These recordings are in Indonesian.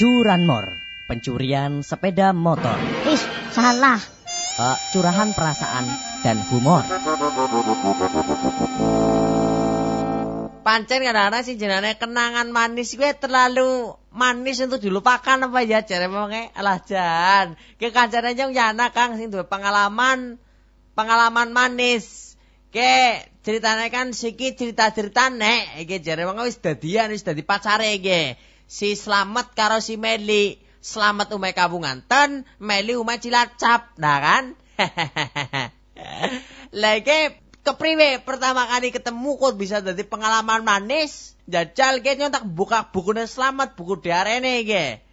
Curanmor, pencurian sepeda motor. Ih, salah. Uh, curahan perasaan dan humor. Pancen kadang-kadang sih jenane kenangan manis gue terlalu manis untuk dilupakan apa ya jare wonge alah jan. Ke kancane yang yana Kang sing duwe pengalaman pengalaman manis. Ke ceritanya kan siki cerita-cerita nek iki jare wong wis dadian wis dadi pacare iki. Si Slamet karo si Meli. Slamet umai kabunganten, Meli umai Cilacap, nah kan? Lagi kepriwe pertama kali ketemu kok bisa jadi pengalaman manis jajal ke tak buka bukunya selamat buku diarene ke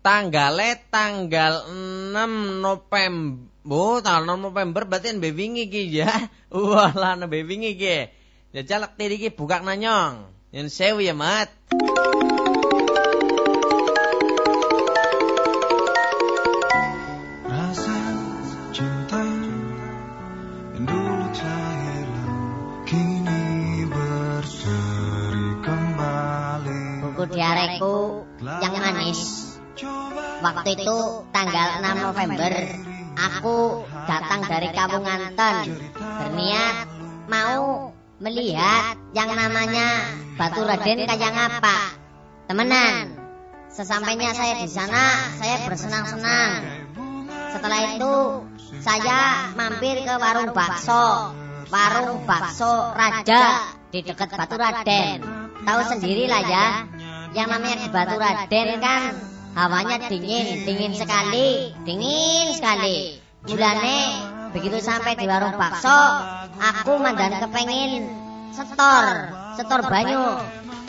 tanggalnya tanggal 6 November Oh, tanggal 6 November berarti yang wingi ki ya. Wah, lah nembe wingi ki. Jajal tiri ki buka nanyong. Yang sewu ya, Mat. Buku diareku yang manis. Waktu itu tanggal 6 November, aku datang dari kampung Nganten berniat mau melihat yang namanya Batu Raden kayak apa. Temenan. Sesampainya saya di sana, saya bersenang-senang. Setelah itu, saya mampir ke warung bakso. Warung bakso Raja di dekat Batu Raden. Tahu sendirilah ya, yang namanya di Batu Raden kan hawanya dingin, dingin sekali, dingin sekali. Mulane begitu sampai di warung bakso, aku mandan kepengin setor, setor banyu,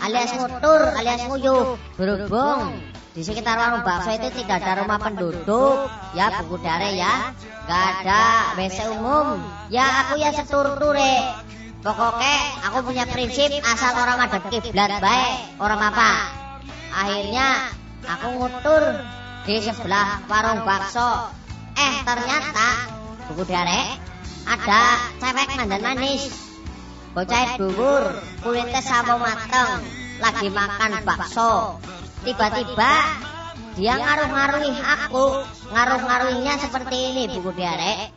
alias ngutur, alias nguyuh. Berhubung di sekitar warung bakso itu tidak ada rumah penduduk, ya buku dare ya, gak ada WC umum, ya aku ya setur ture. Pokoknya aku punya prinsip asal orang madep kiblat baik, orang apa. Akhirnya aku ngutur di sebelah warung bakso. Eh ternyata buku dare ada cewek mandan manis. Bocah dhuwur, kulitnya sama mateng, lagi makan bakso. Tiba-tiba dia ngaruh-ngaruhi aku, ngaruh-ngaruhinya seperti ini buku diare.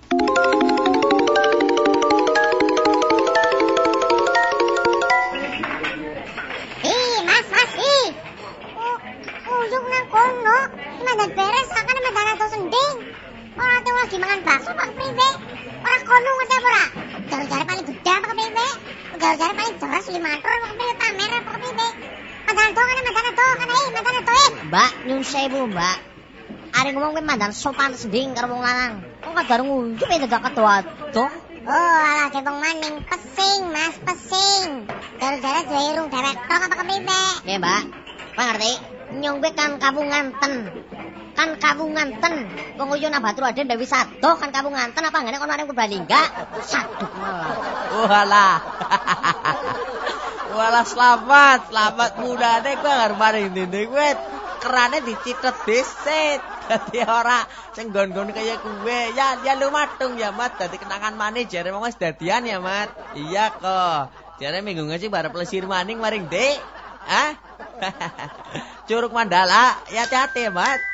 Orang tuh lagi makan bakso pak priwe. Orang kono ngerti apa ora? Gara-gara paling gede pak priwe. Gara-gara paling jelas lima meter pak priwe pamer pak priwe. Mandan atau kan mandan atau kan eh mandan atau eh. Mbak, nyun sewu, Mbak. Are ngomong kowe mandan sopan sending karo wong lanang. Kok kadar ngunjuk ya gak ketua-tua. Oh, alah kepong maning pesing, mas, pesing. Gara-gara dua irung dewek tok apa kepriwe. Ya, Mbak. Pak ngerti? Nyong kowe kan kampung nganten. Kan kampung nganten. Wong uyu nang Batu Raden Dewi Sado kan kampung nganten apa ngene kon maring Purbalingga? Saduk malah. Walah. Walah selamat, selamat mudane kowe arep maring dene kowe kerane dicitet dhisik. Dadi ora sing nggon-nggon kaya kowe. Ya ya lumatung ya, Mat. Dadi kenangan manis jare wong wis dadian ya, Mat. Iya kok. Jare minggu ngaji bare plesir maning maring Dik. Hah? Curug Mandala, ya hati-hati ya, Mat.